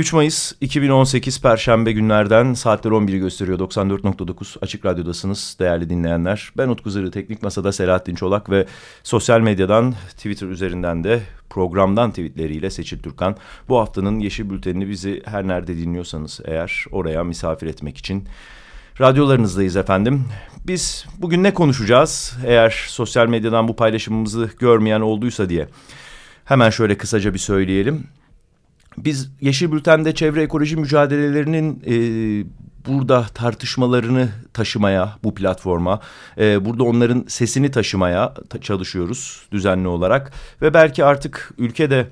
3 Mayıs 2018 Perşembe günlerden saatler 11'i gösteriyor. 94.9 Açık Radyo'dasınız değerli dinleyenler. Ben Utku Zırı, Teknik Masa'da Selahattin Çolak ve sosyal medyadan Twitter üzerinden de programdan tweetleriyle Seçil Türkan. Bu haftanın Yeşil Bülteni'ni bizi her nerede dinliyorsanız eğer oraya misafir etmek için radyolarınızdayız efendim. Biz bugün ne konuşacağız eğer sosyal medyadan bu paylaşımımızı görmeyen olduysa diye. Hemen şöyle kısaca bir söyleyelim. Biz Yeşil Bülten'de çevre ekoloji mücadelelerinin e, burada tartışmalarını taşımaya bu platforma, e, burada onların sesini taşımaya ta çalışıyoruz düzenli olarak. Ve belki artık ülkede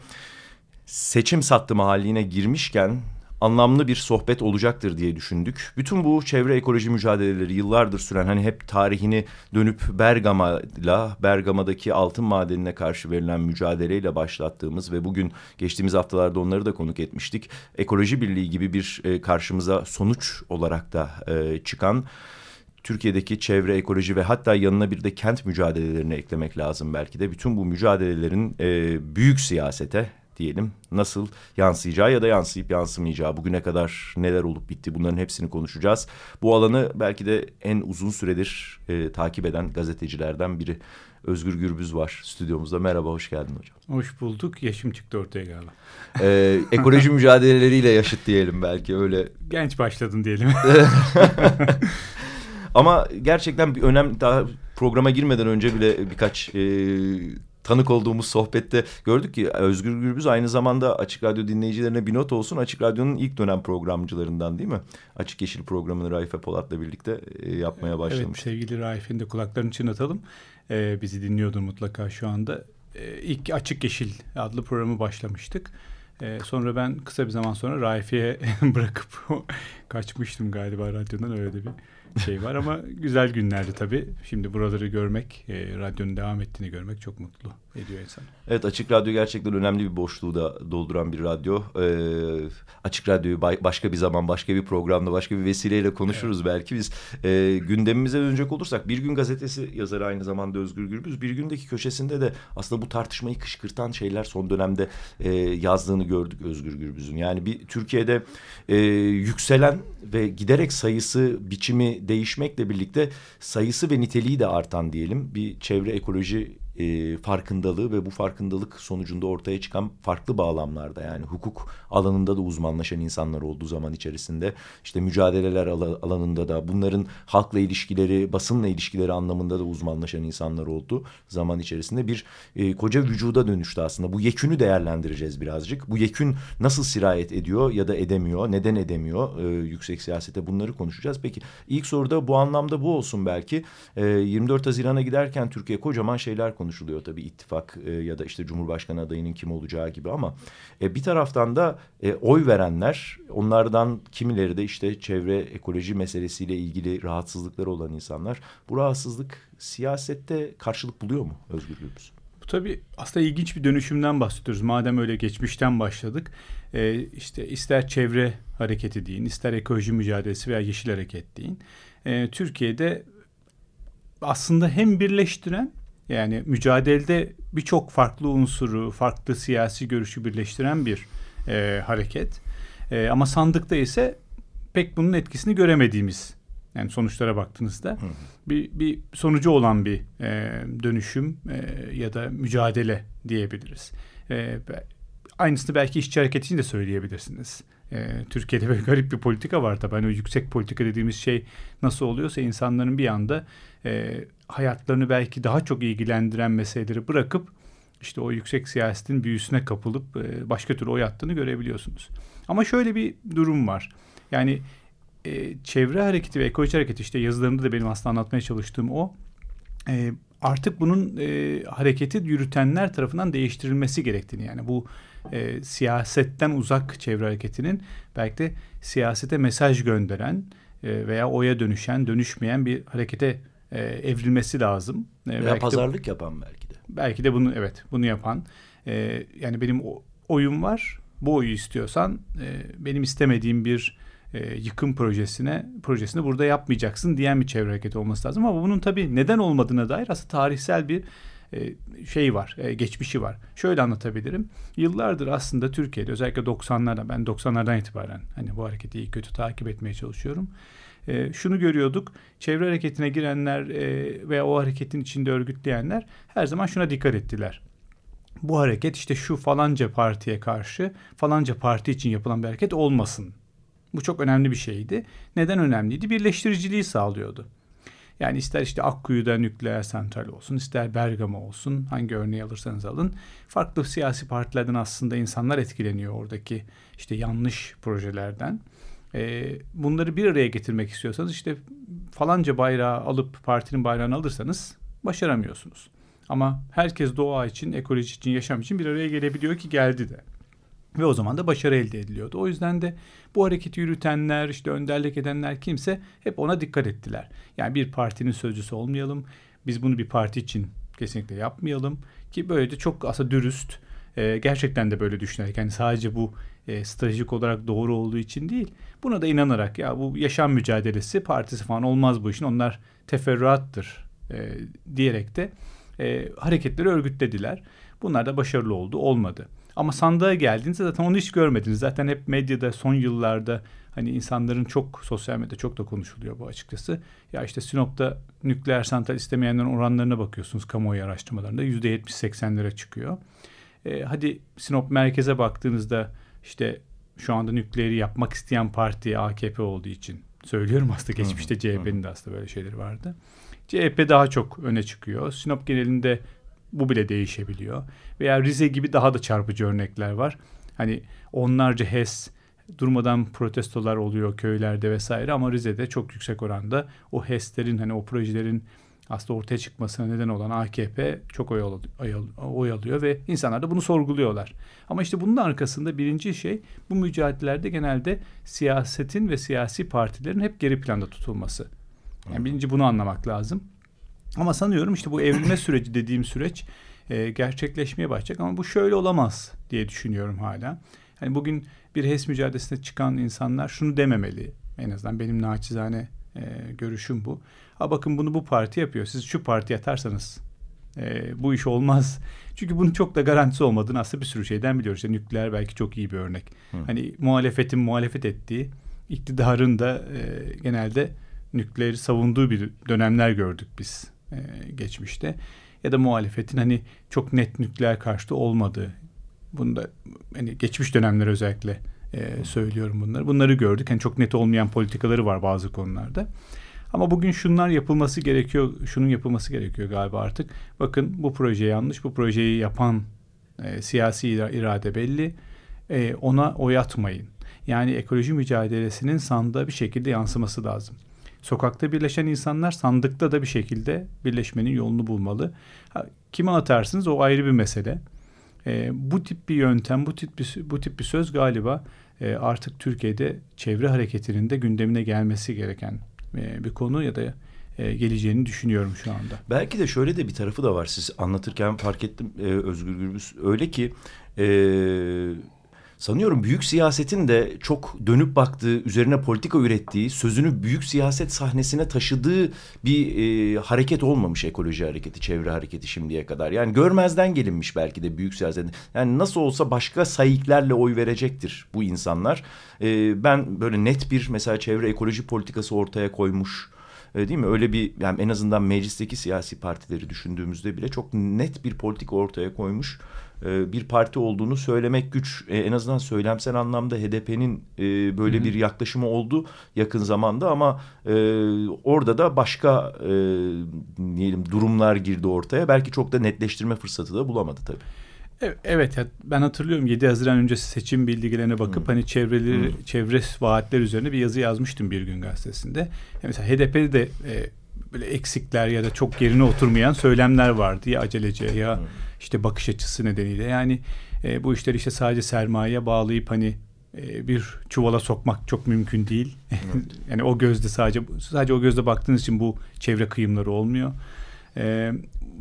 seçim sattımı haline girmişken anlamlı bir sohbet olacaktır diye düşündük. Bütün bu çevre ekoloji mücadeleleri yıllardır süren hani hep tarihini dönüp Bergama'yla Bergama'daki altın madenine karşı verilen mücadeleyle başlattığımız ve bugün geçtiğimiz haftalarda onları da konuk etmiştik. Ekoloji Birliği gibi bir e, karşımıza sonuç olarak da e, çıkan Türkiye'deki çevre, ekoloji ve hatta yanına bir de kent mücadelelerini eklemek lazım belki de. Bütün bu mücadelelerin e, büyük siyasete diyelim nasıl yansıyacağı ya da yansıyıp yansımayacağı bugüne kadar neler olup bitti bunların hepsini konuşacağız. Bu alanı belki de en uzun süredir e, takip eden gazetecilerden biri Özgür Gürbüz var stüdyomuzda. Merhaba, hoş geldin hocam. Hoş bulduk. Yaşım çıktı ortaya galiba. Ee, ekoloji mücadeleleriyle yaşıt diyelim belki öyle. Genç başladın diyelim. Ama gerçekten bir önem daha programa girmeden önce bile birkaç e, tanık olduğumuz sohbette gördük ki Özgür Gürbüz aynı zamanda Açık Radyo dinleyicilerine bir not olsun. Açık Radyo'nun ilk dönem programcılarından değil mi? Açık Yeşil programını Raife Polat'la birlikte e, yapmaya başlamış. Evet sevgili Raife'nin de kulaklarını çınlatalım. Ee, bizi dinliyordur mutlaka şu anda. Ee, ilk Açık Yeşil adlı programı başlamıştık. Ee, sonra ben kısa bir zaman sonra Raife'ye bırakıp kaçmıştım galiba radyodan öyle de bir şey var ama güzel günlerdi tabii. Şimdi buraları görmek, e, radyonun devam ettiğini görmek çok mutlu ediyor insan. Evet Açık Radyo gerçekten önemli bir boşluğu da dolduran bir radyo. Ee, açık Radyo'yu başka bir zaman, başka bir programda, başka bir vesileyle konuşuruz evet. belki. Biz e, gündemimize dönecek olursak Bir Gün Gazetesi yazarı aynı zamanda Özgür Gürbüz. Bir Gün'deki köşesinde de aslında bu tartışmayı kışkırtan şeyler son dönemde e, yazdığını gördük Özgür Gürbüz'ün. Yani bir Türkiye'de e, yükselen ve giderek sayısı, biçimi değişmekle birlikte sayısı ve niteliği de artan diyelim bir çevre ekoloji e, farkındalığı ve bu farkındalık sonucunda ortaya çıkan farklı bağlamlarda yani hukuk alanında da uzmanlaşan insanlar olduğu zaman içerisinde işte mücadeleler alanında da bunların halkla ilişkileri basınla ilişkileri anlamında da uzmanlaşan insanlar oldu zaman içerisinde bir e, koca vücuda dönüştü aslında. Bu yekünü değerlendireceğiz birazcık. Bu yekün nasıl sirayet ediyor ya da edemiyor neden edemiyor e, yüksek siyasete bunları konuşacağız. Peki ilk soruda bu anlamda bu olsun belki. E, 24 Haziran'a giderken Türkiye kocaman şeyler konuşuyor konuşuluyor tabii ittifak e, ya da işte Cumhurbaşkanı adayının kim olacağı gibi ama e, bir taraftan da e, oy verenler onlardan kimileri de işte çevre ekoloji meselesiyle ilgili rahatsızlıkları olan insanlar. Bu rahatsızlık siyasette karşılık buluyor mu Özgür Gürbüz? Bu tabii aslında ilginç bir dönüşümden bahsediyoruz. Madem öyle geçmişten başladık. E, işte ister çevre hareketi deyin, ister ekoloji mücadelesi veya yeşil hareket deyin. E, Türkiye'de aslında hem birleştiren yani mücadelede birçok farklı unsuru, farklı siyasi görüşü birleştiren bir e, hareket. E, ama sandıkta ise pek bunun etkisini göremediğimiz yani sonuçlara baktığınızda hı bir, bir sonucu olan bir e, dönüşüm e, ya da mücadele diyebiliriz. E, aynısını belki işçi hareket için de söyleyebilirsiniz. E, Türkiye'de böyle garip bir politika var tabii. Hani o yüksek politika dediğimiz şey nasıl oluyorsa insanların bir anda e, hayatlarını belki daha çok ilgilendiren meseleleri bırakıp işte o yüksek siyasetin büyüsüne kapılıp e, başka türlü oy attığını görebiliyorsunuz. Ama şöyle bir durum var. Yani e, çevre hareketi ve ekoloji hareketi işte yazılarımda da benim aslında anlatmaya çalıştığım o. E, artık bunun e, hareketi yürütenler tarafından değiştirilmesi gerektiğini yani bu e, siyasetten uzak çevre hareketinin belki de siyasete mesaj gönderen e, veya oya dönüşen, dönüşmeyen bir harekete e, evrilmesi lazım. E, veya belki pazarlık de, yapan belki de. Belki de bunu evet bunu yapan. E, yani benim oyum var. Bu oyu istiyorsan e, benim istemediğim bir e, yıkım projesine projesini burada yapmayacaksın diyen bir çevre hareketi olması lazım. Ama bunun tabii neden olmadığına dair aslında tarihsel bir e, şey var, e, geçmişi var. Şöyle anlatabilirim. Yıllardır aslında Türkiye'de özellikle 90'larda ben 90'lardan itibaren hani bu hareketi iyi kötü takip etmeye çalışıyorum. E, şunu görüyorduk. Çevre hareketine girenler e, ve o hareketin içinde örgütleyenler her zaman şuna dikkat ettiler. Bu hareket işte şu falanca partiye karşı falanca parti için yapılan bir hareket olmasın. Bu çok önemli bir şeydi. Neden önemliydi? Birleştiriciliği sağlıyordu. Yani ister işte Akkuyu'da nükleer santral olsun, ister Bergama olsun, hangi örneği alırsanız alın. Farklı siyasi partilerden aslında insanlar etkileniyor oradaki işte yanlış projelerden. E, bunları bir araya getirmek istiyorsanız işte falanca bayrağı alıp partinin bayrağını alırsanız başaramıyorsunuz. Ama herkes doğa için, ekoloji için, yaşam için bir araya gelebiliyor ki geldi de. Ve o zaman da başarı elde ediliyordu. O yüzden de bu hareketi yürütenler, işte önderlik edenler kimse hep ona dikkat ettiler. Yani bir partinin sözcüsü olmayalım. Biz bunu bir parti için kesinlikle yapmayalım. Ki böylece çok aslında dürüst, e, gerçekten de böyle düşünerek yani sadece bu e, stratejik olarak doğru olduğu için değil. Buna da inanarak ya bu yaşam mücadelesi partisi falan olmaz bu işin. Onlar teferruattır e, diyerek de e, hareketleri örgütlediler. Bunlar da başarılı oldu, olmadı. Ama sandığa geldiğinizde zaten onu hiç görmediniz. Zaten hep medyada son yıllarda hani insanların çok sosyal medyada çok da konuşuluyor bu açıkçası. Ya işte Sinop'ta nükleer santral istemeyenlerin oranlarına bakıyorsunuz kamuoyu araştırmalarında yüzde yetmiş seksenlere çıkıyor. E, hadi Sinop merkeze baktığınızda işte şu anda nükleeri yapmak isteyen parti AKP olduğu için söylüyorum aslında geçmişte CHP'nin de aslında böyle şeyleri vardı. CHP daha çok öne çıkıyor. Sinop genelinde bu bile değişebiliyor. Veya Rize gibi daha da çarpıcı örnekler var. Hani onlarca HES durmadan protestolar oluyor köylerde vesaire ama Rize'de çok yüksek oranda o HES'lerin hani o projelerin aslında ortaya çıkmasına neden olan AKP çok oy, oy, alıyor ve insanlar da bunu sorguluyorlar. Ama işte bunun arkasında birinci şey bu mücadelelerde genelde siyasetin ve siyasi partilerin hep geri planda tutulması. Yani birinci bunu anlamak lazım. Ama sanıyorum işte bu evrilme süreci dediğim süreç e, gerçekleşmeye başlayacak ama bu şöyle olamaz diye düşünüyorum hala. Hani bugün bir HES mücadelesine çıkan insanlar şunu dememeli. En azından benim naçizane e, görüşüm bu. Ha bakın bunu bu parti yapıyor. Siz şu parti atarsanız e, bu iş olmaz. Çünkü bunun çok da garantisi olmadığını aslında bir sürü şeyden biliyoruz. İşte nükleer belki çok iyi bir örnek. Hı. Hani muhalefetin muhalefet ettiği, iktidarın da e, genelde nükleeri savunduğu bir dönemler gördük biz e, geçmişte. Ya da muhalefetin hani çok net nükleer karşıtı olmadığı. Bunu da hani geçmiş dönemler özellikle e, söylüyorum bunları. Bunları gördük. Hani çok net olmayan politikaları var bazı konularda. Ama bugün şunlar yapılması gerekiyor, şunun yapılması gerekiyor galiba artık. Bakın bu proje yanlış, bu projeyi yapan e, siyasi irade belli. E, ona oy atmayın. Yani ekoloji mücadelesinin sandığa bir şekilde yansıması lazım. Sokakta birleşen insanlar sandıkta da bir şekilde birleşmenin yolunu bulmalı. Ha, kime atarsınız o ayrı bir mesele. E, bu tip bir yöntem, bu tip bir, bu tip bir söz galiba e, artık Türkiye'de çevre hareketinin de gündemine gelmesi gereken e, bir konu ya da e, geleceğini düşünüyorum şu anda. Belki de şöyle de bir tarafı da var. Siz anlatırken fark ettim e, Özgür Gürbüz. Öyle ki sanıyorum büyük siyasetin de çok dönüp baktığı, üzerine politika ürettiği, sözünü büyük siyaset sahnesine taşıdığı bir e, hareket olmamış ekoloji hareketi, çevre hareketi şimdiye kadar. Yani görmezden gelinmiş belki de büyük siyasetin. Yani nasıl olsa başka sayıklarla oy verecektir bu insanlar. E, ben böyle net bir mesela çevre ekoloji politikası ortaya koymuş e, değil mi? Öyle bir yani en azından meclisteki siyasi partileri düşündüğümüzde bile çok net bir politika ortaya koymuş e, bir parti olduğunu söylemek güç. E, en azından söylemsel anlamda HDP'nin e, böyle Hı -hı. bir yaklaşımı oldu yakın zamanda ama e, orada da başka e, diyelim durumlar girdi ortaya. Belki çok da netleştirme fırsatı da bulamadı tabii. Evet ben hatırlıyorum 7 Haziran öncesi seçim bilgilerine bakıp hmm. hani çevreleri hmm. çevre vaatler üzerine bir yazı yazmıştım bir gün gazetesinde. Yani mesela HDP'de de e, böyle eksikler ya da çok yerine oturmayan söylemler vardı ya acelece ya işte bakış açısı nedeniyle. Yani e, bu işleri işte sadece sermayeye bağlayıp hani e, bir çuvala sokmak çok mümkün değil. Evet. yani o gözde sadece sadece o gözle baktığınız için bu çevre kıyımları olmuyor. E,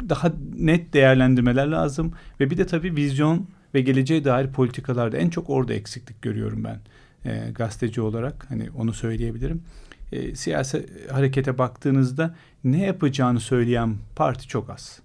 daha net değerlendirmeler lazım ve bir de tabii vizyon ve geleceğe dair politikalarda en çok orada eksiklik görüyorum ben e, gazeteci olarak hani onu söyleyebilirim. E, siyasi harekete baktığınızda ne yapacağını söyleyen parti çok az.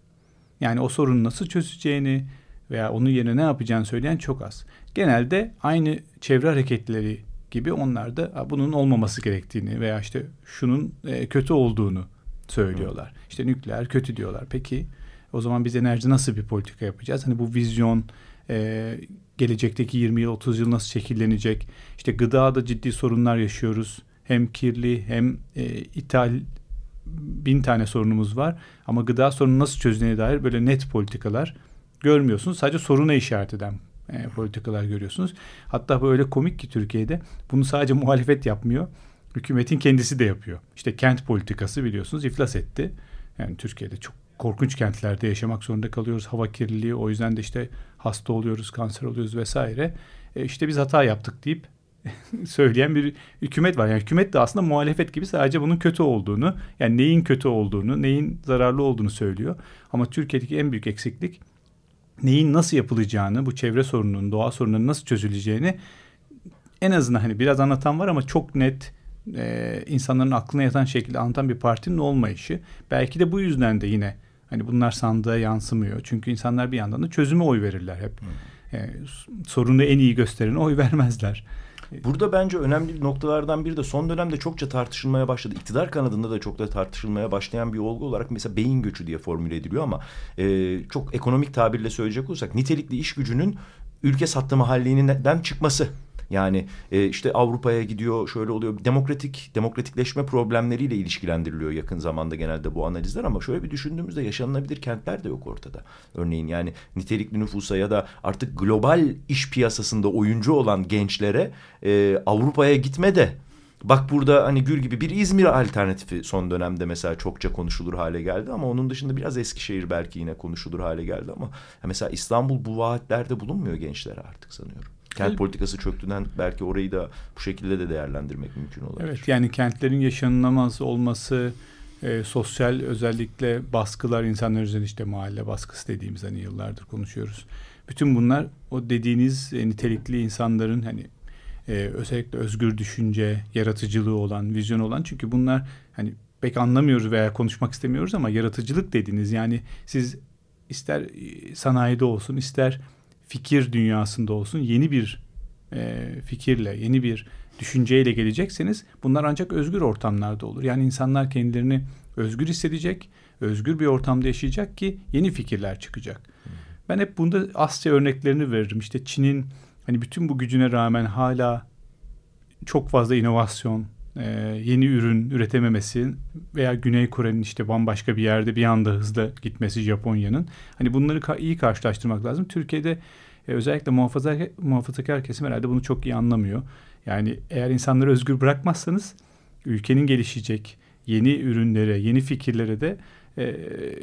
Yani o sorunu nasıl çözeceğini veya onun yerine ne yapacağını söyleyen çok az. Genelde aynı çevre hareketleri gibi onlar da bunun olmaması gerektiğini veya işte şunun e, kötü olduğunu söylüyorlar. Hı. İşte nükleer kötü diyorlar. Peki o zaman biz enerji nasıl bir politika yapacağız? Hani bu vizyon e, gelecekteki 20 yıl 30 yıl nasıl şekillenecek? İşte gıdada ciddi sorunlar yaşıyoruz. Hem kirli hem e, ithal bin tane sorunumuz var. Ama gıda sorunu nasıl çözülene dair böyle net politikalar görmüyorsunuz. Sadece soruna işaret eden e, politikalar görüyorsunuz. Hatta bu öyle komik ki Türkiye'de bunu sadece muhalefet yapmıyor. Hükümetin kendisi de yapıyor. İşte kent politikası biliyorsunuz iflas etti. Yani Türkiye'de çok korkunç kentlerde yaşamak zorunda kalıyoruz. Hava kirliliği o yüzden de işte hasta oluyoruz, kanser oluyoruz vesaire. E işte biz hata yaptık deyip söyleyen bir hükümet var. Yani hükümet de aslında muhalefet gibi sadece bunun kötü olduğunu, yani neyin kötü olduğunu, neyin zararlı olduğunu söylüyor. Ama Türkiye'deki en büyük eksiklik neyin nasıl yapılacağını, bu çevre sorununun, doğa sorununun nasıl çözüleceğini en azından hani biraz anlatan var ama çok net e, insanların aklına yatan şekilde anlatan bir partinin olmayışı. Belki de bu yüzden de yine hani bunlar sandığa yansımıyor. Çünkü insanlar bir yandan da çözüme oy verirler hep. Hmm. E, sorunu en iyi gösterene oy vermezler. Burada bence önemli noktalardan biri de son dönemde çokça tartışılmaya başladı. İktidar kanadında da çok da tartışılmaya başlayan bir olgu olarak mesela beyin göçü diye formüle ediliyor ama e, çok ekonomik tabirle söyleyecek olursak nitelikli iş gücünün ülke sattı mahalliğinden çıkması. Yani e, işte Avrupa'ya gidiyor şöyle oluyor. Demokratik demokratikleşme problemleriyle ilişkilendiriliyor yakın zamanda genelde bu analizler ama şöyle bir düşündüğümüzde yaşanılabilir kentler de yok ortada. Örneğin yani nitelikli nüfusa ya da artık global iş piyasasında oyuncu olan gençlere e, Avrupa'ya gitme de Bak burada hani Gül gibi bir İzmir alternatifi son dönemde mesela çokça konuşulur hale geldi ama onun dışında biraz Eskişehir belki yine konuşulur hale geldi ama mesela İstanbul bu vaatlerde bulunmuyor gençlere artık sanıyorum. Kent politikası çöktüğünden belki orayı da bu şekilde de değerlendirmek mümkün olabilir. Evet yani kentlerin yaşanılamaz olması, e, sosyal özellikle baskılar insanlar üzerinde işte mahalle baskısı dediğimiz hani yıllardır konuşuyoruz. Bütün bunlar o dediğiniz e, nitelikli insanların hani e, özellikle özgür düşünce, yaratıcılığı olan, vizyon olan çünkü bunlar hani pek anlamıyoruz veya konuşmak istemiyoruz ama yaratıcılık dediğiniz yani siz ister e, sanayide olsun ister fikir dünyasında olsun yeni bir e, fikirle, yeni bir düşünceyle gelecekseniz bunlar ancak özgür ortamlarda olur. Yani insanlar kendilerini özgür hissedecek, özgür bir ortamda yaşayacak ki yeni fikirler çıkacak. Ben hep bunda Asya örneklerini veririm. İşte Çin'in hani bütün bu gücüne rağmen hala çok fazla inovasyon, e, yeni ürün üretememesi veya Güney Kore'nin işte bambaşka bir yerde bir anda hızlı gitmesi Japonya'nın. Hani bunları ka- iyi karşılaştırmak lazım. Türkiye'de e, özellikle muhafazakar, muhafazakar kesim herhalde bunu çok iyi anlamıyor. Yani eğer insanları özgür bırakmazsanız ülkenin gelişecek yeni ürünlere, yeni fikirlere de e,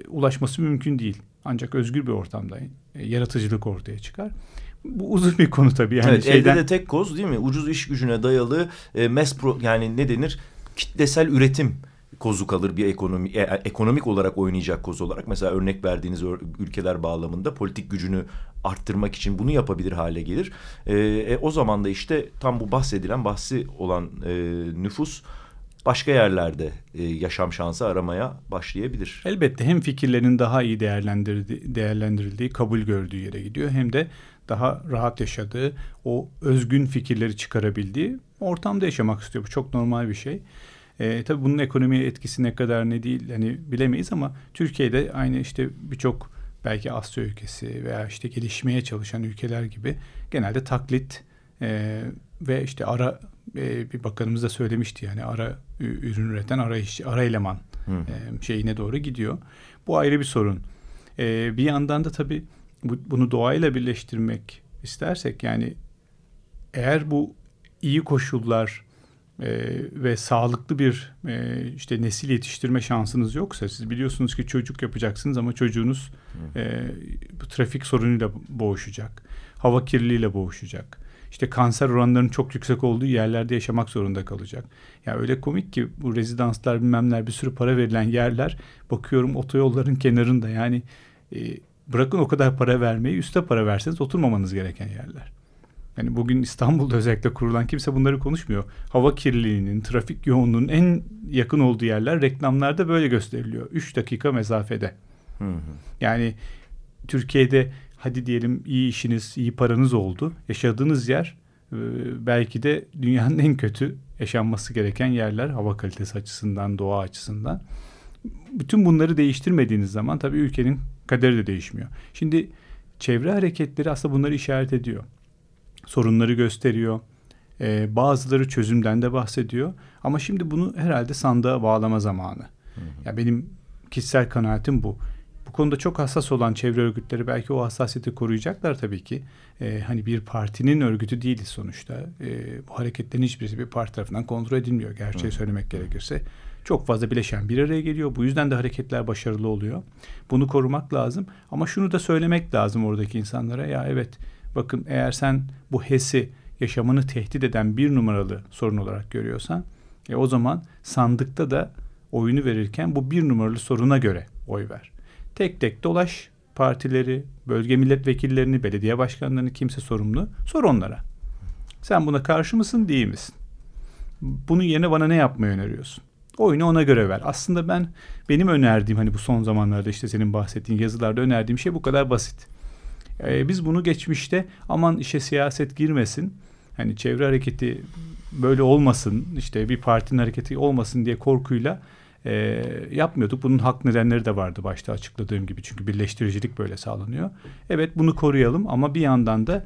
ulaşması mümkün değil. Ancak özgür bir ortamda e, yaratıcılık ortaya çıkar. Bu uzun bir konu tabii. Yani evet, şeyden... elde de tek koz değil mi? Ucuz iş gücüne dayalı e, mass pro, yani ne denir? Kitlesel üretim kozu kalır bir ekonomi e, ekonomik olarak oynayacak koz olarak. Mesela örnek verdiğiniz ülkeler bağlamında politik gücünü arttırmak için bunu yapabilir hale gelir. E, e, o zaman da işte tam bu bahsedilen bahsi olan e, nüfus başka yerlerde e, yaşam şansı aramaya başlayabilir. Elbette hem fikirlerin daha iyi değerlendirildiği, değerlendirildiği, kabul gördüğü yere gidiyor hem de daha rahat yaşadığı, o özgün fikirleri çıkarabildiği ortamda yaşamak istiyor. Bu çok normal bir şey. E, tabii bunun ekonomiye etkisi ne kadar ne değil hani bilemeyiz ama Türkiye'de aynı işte birçok belki Asya ülkesi veya işte gelişmeye çalışan ülkeler gibi genelde taklit e, ve işte ara e, bir bakanımız da söylemişti yani ara ürün üreten ara iş, ara eleman e, şeyine doğru gidiyor. Bu ayrı bir sorun. E, bir yandan da tabii bu, bunu doğayla birleştirmek istersek yani eğer bu iyi koşullar e, ve sağlıklı bir e, işte nesil yetiştirme şansınız yoksa siz biliyorsunuz ki çocuk yapacaksınız ama çocuğunuz e, trafik sorunuyla boğuşacak. Hava kirliliğiyle boğuşacak. İşte kanser oranlarının çok yüksek olduğu yerlerde yaşamak zorunda kalacak. Ya yani öyle komik ki bu rezidanslar bilmemler bir sürü para verilen yerler bakıyorum otoyolların kenarında yani e, bırakın o kadar para vermeyi üste para verseniz oturmamanız gereken yerler. Yani bugün İstanbul'da özellikle kurulan kimse bunları konuşmuyor. Hava kirliliğinin, trafik yoğunluğunun en yakın olduğu yerler reklamlarda böyle gösteriliyor. 3 dakika mesafede. Hı hı. Yani Türkiye'de hadi diyelim iyi işiniz, iyi paranız oldu. Yaşadığınız yer belki de dünyanın en kötü yaşanması gereken yerler hava kalitesi açısından, doğa açısından. Bütün bunları değiştirmediğiniz zaman tabii ülkenin kaderi de değişmiyor. Şimdi çevre hareketleri aslında bunları işaret ediyor. Sorunları gösteriyor. Ee, bazıları çözümden de bahsediyor. Ama şimdi bunu herhalde sandığa bağlama zamanı. Hı hı. Ya benim kişisel kanaatim bu. Bu konuda çok hassas olan çevre örgütleri belki o hassasiyeti koruyacaklar tabii ki. Ee, hani bir partinin örgütü değiliz sonuçta. Ee, bu hareketlerin hiçbirisi bir parti tarafından kontrol edilmiyor. Gerçeği Hı. söylemek gerekirse. Çok fazla bileşen bir araya geliyor. Bu yüzden de hareketler başarılı oluyor. Bunu korumak lazım. Ama şunu da söylemek lazım oradaki insanlara. Ya evet bakın eğer sen bu HES'i yaşamını tehdit eden bir numaralı sorun olarak görüyorsan e, o zaman sandıkta da oyunu verirken bu bir numaralı soruna göre oy ver. Tek tek dolaş partileri, bölge milletvekillerini, belediye başkanlarını kimse sorumlu. Sor onlara. Sen buna karşı mısın, değil misin? Bunun yerine bana ne yapmayı öneriyorsun? Oyunu ona göre ver. Aslında ben benim önerdiğim hani bu son zamanlarda işte senin bahsettiğin yazılarda önerdiğim şey bu kadar basit. Ee, biz bunu geçmişte aman işe siyaset girmesin. Hani çevre hareketi böyle olmasın işte bir partinin hareketi olmasın diye korkuyla e, yapmıyorduk. Bunun hak nedenleri de vardı başta açıkladığım gibi. Çünkü birleştiricilik böyle sağlanıyor. Evet bunu koruyalım ama bir yandan da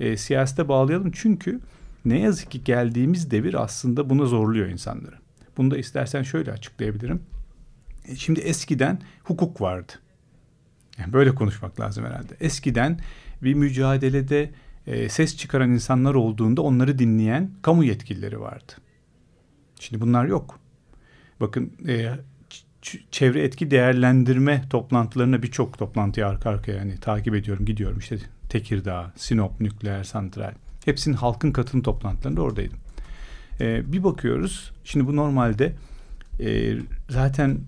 e, siyasete bağlayalım. Çünkü ne yazık ki geldiğimiz devir aslında buna zorluyor insanları. Bunu da istersen şöyle açıklayabilirim. E, şimdi eskiden hukuk vardı. Yani böyle konuşmak lazım herhalde. Eskiden bir mücadelede e, ses çıkaran insanlar olduğunda onları dinleyen kamu yetkilileri vardı. Şimdi bunlar yok. Bakın e, çevre etki değerlendirme toplantılarına birçok toplantıya arka arkaya yani takip ediyorum gidiyorum işte Tekirdağ, Sinop nükleer santral hepsinin halkın katılım toplantılarında oradaydım. E, bir bakıyoruz şimdi bu normalde e, zaten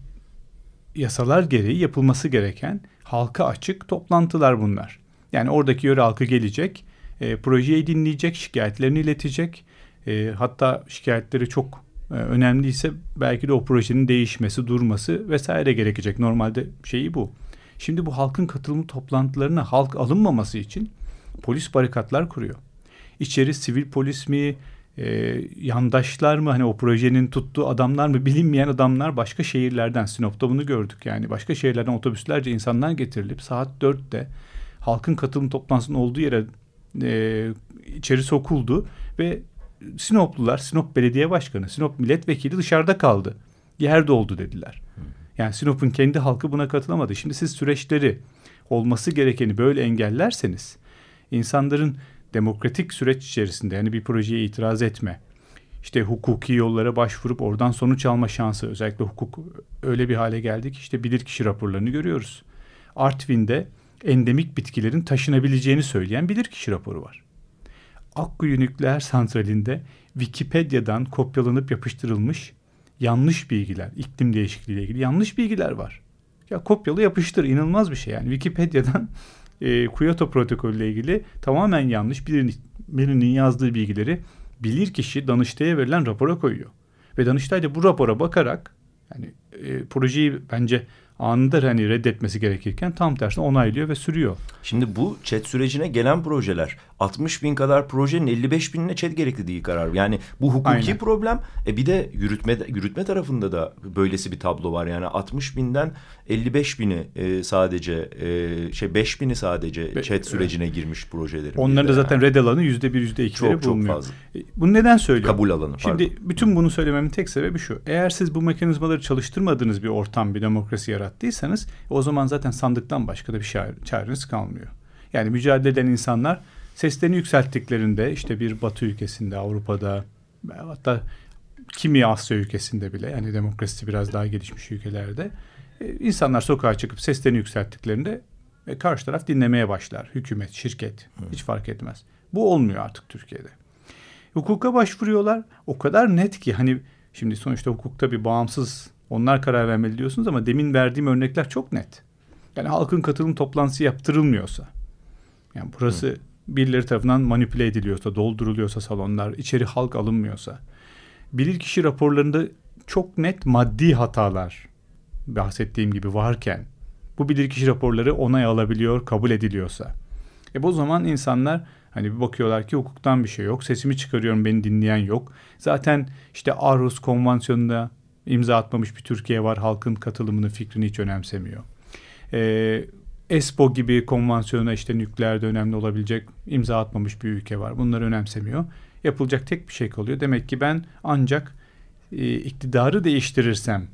yasalar gereği yapılması gereken halka açık toplantılar bunlar. Yani oradaki yöre halkı gelecek, e, projeyi dinleyecek, şikayetlerini iletecek. E, hatta şikayetleri çok e, önemliyse belki de o projenin değişmesi, durması vesaire gerekecek. Normalde şeyi bu. Şimdi bu halkın katılımı toplantılarına halk alınmaması için polis barikatlar kuruyor. İçeri sivil polis mi, e, yandaşlar mı hani o projenin tuttuğu adamlar mı bilinmeyen adamlar başka şehirlerden Sinop'ta bunu gördük yani başka şehirlerden otobüslerce insanlar getirilip saat dörtte halkın katılım toplantısının olduğu yere e, içeri sokuldu ve Sinoplular, Sinop Belediye Başkanı, Sinop Milletvekili dışarıda kaldı. Yer doldu dediler. Yani Sinop'un kendi halkı buna katılamadı. Şimdi siz süreçleri olması gerekeni böyle engellerseniz insanların demokratik süreç içerisinde yani bir projeye itiraz etme, işte hukuki yollara başvurup oradan sonuç alma şansı özellikle hukuk öyle bir hale geldi ki işte bilirkişi raporlarını görüyoruz. Artvin'de endemik bitkilerin taşınabileceğini söyleyen bilirkişi raporu var. Akkuyu Nükleer Santrali'nde Wikipedia'dan kopyalanıp yapıştırılmış yanlış bilgiler, iklim değişikliği ile ilgili yanlış bilgiler var. Ya kopyalı yapıştır inanılmaz bir şey yani. Wikipedia'dan e, Kyoto protokolü ile ilgili tamamen yanlış birinin, yazdığı bilgileri bilir kişi Danıştay'a verilen rapora koyuyor. Ve Danıştay da bu rapora bakarak yani e, projeyi bence anında hani reddetmesi gerekirken tam tersine onaylıyor ve sürüyor. Şimdi bu chat sürecine gelen projeler 60 bin kadar projenin 55 binine chat gerekli değil karar. Yani bu hukuki Aynen. problem. E bir de yürütme yürütme tarafında da böylesi bir tablo var. Yani 60 binden 55 bini e, sadece e, şey 5 bini sadece Be, chat sürecine evet. girmiş projelerin. Onların da zaten yani. red alanı yüzde bir yüzde ikileri çok, bulunmuyor. Çok fazla. E, bunu neden söylüyorum? Kabul alanı. Şimdi pardon. bütün bunu söylememin tek sebebi şu. Eğer siz bu mekanizmaları çalıştırmadığınız bir ortam, bir demokrasi yarattıysanız o zaman zaten sandıktan başka da bir çareniz kalmıyor. Yani mücadele eden insanlar seslerini yükselttiklerinde işte bir Batı ülkesinde, Avrupa'da hatta kimi Asya ülkesinde bile yani demokrasi biraz daha gelişmiş ülkelerde e, insanlar sokağa çıkıp seslerini yükselttiklerinde e, karşı taraf dinlemeye başlar. Hükümet, şirket hiç fark etmez. Bu olmuyor artık Türkiye'de. Hukuka başvuruyorlar. O kadar net ki hani şimdi sonuçta hukukta bir bağımsız onlar karar vermeli diyorsunuz ama demin verdiğim örnekler çok net. Yani halkın katılım toplantısı yaptırılmıyorsa yani burası Hı. birileri tarafından manipüle ediliyorsa, dolduruluyorsa salonlar, içeri halk alınmıyorsa bilirkişi raporlarında çok net maddi hatalar bahsettiğim gibi varken bu bilirkişi raporları onay alabiliyor, kabul ediliyorsa. E bu zaman insanlar hani bir bakıyorlar ki hukuktan bir şey yok. Sesimi çıkarıyorum beni dinleyen yok. Zaten işte Aarhus Konvansiyonu'nda imza atmamış bir Türkiye var. Halkın katılımını, fikrini hiç önemsemiyor. Ee, ESPO gibi konvansiyona işte nükleerde önemli olabilecek imza atmamış bir ülke var. Bunları önemsemiyor. Yapılacak tek bir şey kalıyor. Demek ki ben ancak e, iktidarı değiştirirsem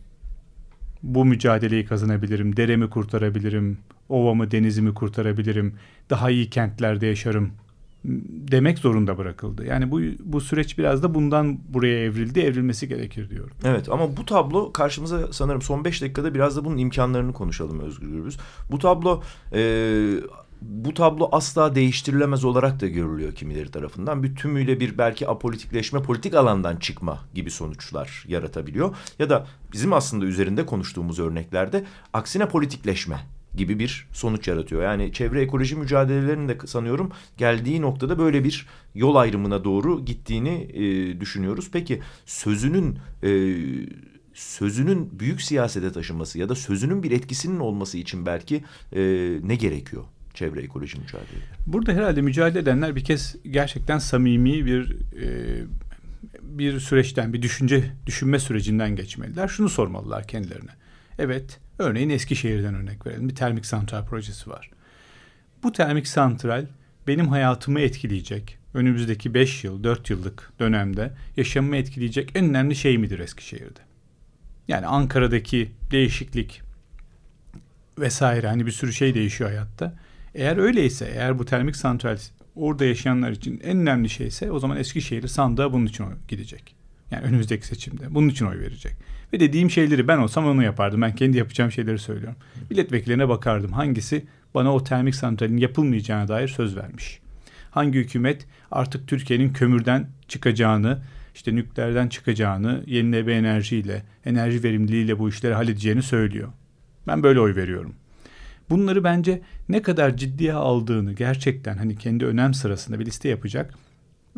bu mücadeleyi kazanabilirim, deremi kurtarabilirim, ovamı, denizimi kurtarabilirim, daha iyi kentlerde yaşarım demek zorunda bırakıldı. Yani bu bu süreç biraz da bundan buraya evrildi, evrilmesi gerekir diyorum. Evet ama bu tablo karşımıza sanırım son beş dakikada biraz da bunun imkanlarını konuşalım Özgür Gürbüz. Bu tablo e, bu tablo asla değiştirilemez olarak da görülüyor kimileri tarafından. Bir tümüyle bir belki apolitikleşme, politik alandan çıkma gibi sonuçlar yaratabiliyor. Ya da bizim aslında üzerinde konuştuğumuz örneklerde aksine politikleşme gibi bir sonuç yaratıyor. Yani çevre ekoloji mücadelelerinin de sanıyorum geldiği noktada böyle bir yol ayrımına doğru gittiğini e, düşünüyoruz. Peki sözünün e, sözünün büyük siyasete taşınması ya da sözünün bir etkisinin olması için belki e, ne gerekiyor? çevre ekoloji mücadele. Burada herhalde mücadele edenler bir kez gerçekten samimi bir e, bir süreçten, bir düşünce düşünme sürecinden geçmeliler. Şunu sormalılar kendilerine. Evet, örneğin Eskişehir'den örnek verelim. Bir termik santral projesi var. Bu termik santral benim hayatımı etkileyecek, önümüzdeki 5 yıl, 4 yıllık dönemde yaşamımı etkileyecek en önemli şey midir Eskişehir'de? Yani Ankara'daki değişiklik vesaire hani bir sürü şey değişiyor hayatta. Eğer öyleyse, eğer bu termik santral orada yaşayanlar için en önemli şeyse o zaman Eskişehir'i sandığa bunun için gidecek. Yani önümüzdeki seçimde bunun için oy verecek. Ve dediğim şeyleri ben olsam onu yapardım. Ben kendi yapacağım şeyleri söylüyorum. Milletvekillerine bakardım. Hangisi bana o termik santralin yapılmayacağına dair söz vermiş. Hangi hükümet artık Türkiye'nin kömürden çıkacağını, işte nükleerden çıkacağını, yenilenebilir enerjiyle, enerji verimliliğiyle bu işleri halledeceğini söylüyor. Ben böyle oy veriyorum. Bunları bence ne kadar ciddiye aldığını gerçekten hani kendi önem sırasında bir liste yapacak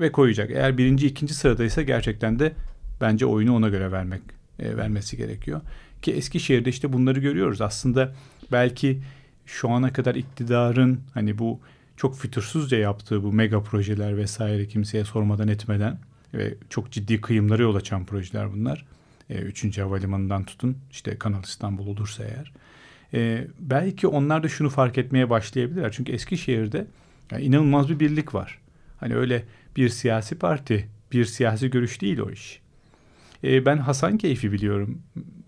ve koyacak. Eğer birinci, ikinci sıradaysa gerçekten de bence oyunu ona göre vermek e, vermesi gerekiyor. Ki Eskişehir'de işte bunları görüyoruz. Aslında belki şu ana kadar iktidarın hani bu çok fütursuzca yaptığı bu mega projeler vesaire kimseye sormadan etmeden ve çok ciddi kıyımlara yol açan projeler bunlar. E, üçüncü havalimanından tutun işte Kanal İstanbul olursa eğer. E, belki onlar da şunu fark etmeye başlayabilirler. Çünkü Eskişehir'de yani inanılmaz bir birlik var. Hani öyle bir siyasi parti, bir siyasi görüş değil o iş. E, ben Hasan Keyfi biliyorum.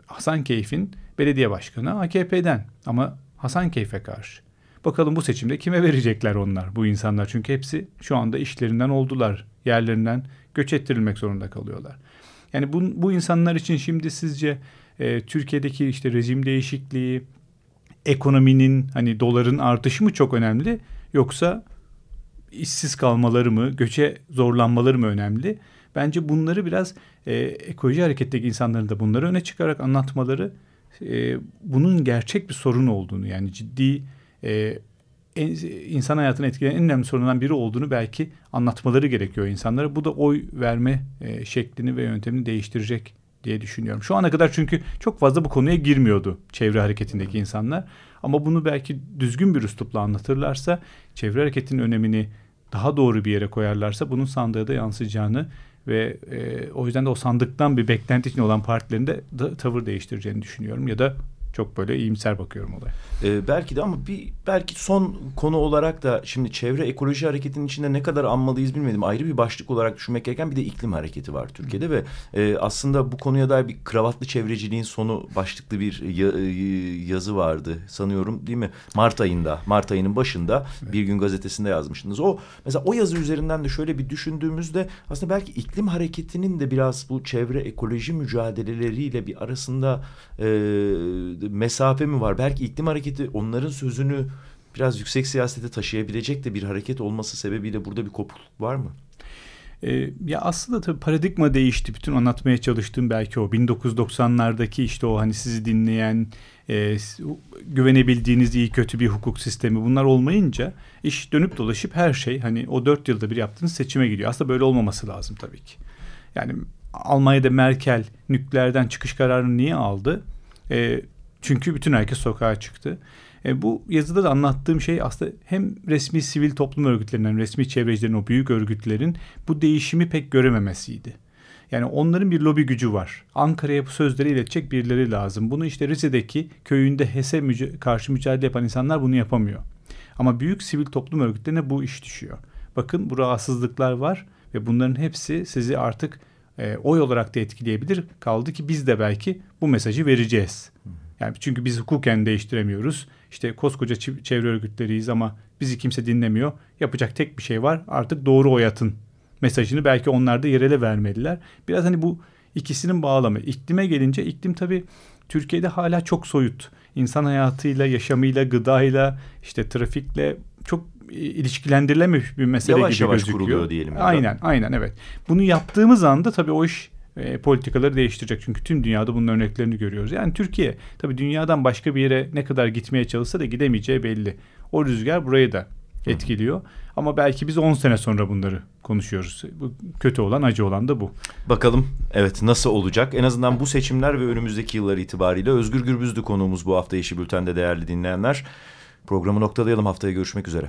Hasan Keyf'in belediye başkanı AKP'den ama Hasan Keyf'e karşı. Bakalım bu seçimde kime verecekler onlar bu insanlar. Çünkü hepsi şu anda işlerinden oldular. Yerlerinden göç ettirilmek zorunda kalıyorlar. Yani bu, bu insanlar için şimdi sizce e, Türkiye'deki işte rejim değişikliği, ekonominin hani doların artışı mı çok önemli yoksa işsiz kalmaları mı, göçe zorlanmaları mı önemli? Bence bunları biraz e, ekoloji hareketteki insanların da bunları öne çıkarak anlatmaları e, bunun gerçek bir sorun olduğunu yani ciddi e, en, insan hayatını etkileyen en önemli sorunlardan biri olduğunu belki anlatmaları gerekiyor insanlara. Bu da oy verme e, şeklini ve yöntemini değiştirecek diye düşünüyorum. Şu ana kadar çünkü çok fazla bu konuya girmiyordu çevre hareketindeki insanlar. Ama bunu belki düzgün bir üslupla anlatırlarsa, çevre hareketinin önemini daha doğru bir yere koyarlarsa bunun sandığa da yansıyacağını ve e, o yüzden de o sandıktan bir beklenti için olan partilerin de tavır değiştireceğini düşünüyorum ya da çok böyle iyimser bakıyorum olaya. Ee, belki de ama bir belki son konu olarak da şimdi çevre ekoloji hareketinin içinde ne kadar anmalıyız bilmedim. Ayrı bir başlık olarak düşünmek gereken bir de iklim hareketi var Türkiye'de ve e, aslında bu konuya dair bir kravatlı çevreciliğin sonu başlıklı bir ya, e, yazı vardı sanıyorum değil mi? Mart ayında, Mart ayının başında evet. bir gün gazetesinde yazmıştınız. O mesela o yazı üzerinden de şöyle bir düşündüğümüzde aslında belki iklim hareketinin de biraz bu çevre ekoloji mücadeleleriyle bir arasında e, mesafe mi var? Belki iklim hareketi onların sözünü biraz yüksek siyasete taşıyabilecek de bir hareket olması sebebiyle burada bir kopukluk var mı? Ee, ya aslında tabii paradigma değişti. Bütün anlatmaya çalıştığım belki o 1990'lardaki işte o hani sizi dinleyen e, güvenebildiğiniz iyi kötü bir hukuk sistemi bunlar olmayınca iş dönüp dolaşıp her şey hani o dört yılda bir yaptığınız seçime gidiyor. Aslında böyle olmaması lazım tabii ki. Yani Almanya'da Merkel nükleerden çıkış kararını niye aldı? E, çünkü bütün herkes sokağa çıktı. E, bu yazıda da anlattığım şey aslında hem resmi sivil toplum örgütlerinden, resmi çevrecilerin, o büyük örgütlerin bu değişimi pek görememesiydi. Yani onların bir lobi gücü var. Ankara'ya bu sözleri iletecek birileri lazım. Bunu işte Rize'deki köyünde HES'e müca- karşı mücadele yapan insanlar bunu yapamıyor. Ama büyük sivil toplum örgütlerine bu iş düşüyor. Bakın bu rahatsızlıklar var ve bunların hepsi sizi artık e, oy olarak da etkileyebilir. Kaldı ki biz de belki bu mesajı vereceğiz. Yani çünkü biz hukuken değiştiremiyoruz. İşte koskoca çevre örgütleriyiz ama bizi kimse dinlemiyor. Yapacak tek bir şey var. Artık doğru oy atın mesajını belki onlar da yerele vermeliler. Biraz hani bu ikisinin bağlamı. İklime gelince iklim tabii Türkiye'de hala çok soyut. İnsan hayatıyla, yaşamıyla, gıdayla, işte trafikle çok ilişkilendirilememiş bir mesele yavaş gibi yavaş gözüküyor. kuruluyor diyelim. Aynen, aynen evet. Bunu yaptığımız anda tabii o iş e, politikaları değiştirecek. Çünkü tüm dünyada bunun örneklerini görüyoruz. Yani Türkiye tabii dünyadan başka bir yere ne kadar gitmeye çalışsa da gidemeyeceği belli. O rüzgar burayı da etkiliyor. Hı. Ama belki biz 10 sene sonra bunları konuşuyoruz. Bu kötü olan, acı olan da bu. Bakalım evet nasıl olacak? En azından bu seçimler ve önümüzdeki yıllar itibariyle Özgür Gürbüz'dü konuğumuz bu hafta işi bültende değerli dinleyenler. Programı noktalayalım. Haftaya görüşmek üzere.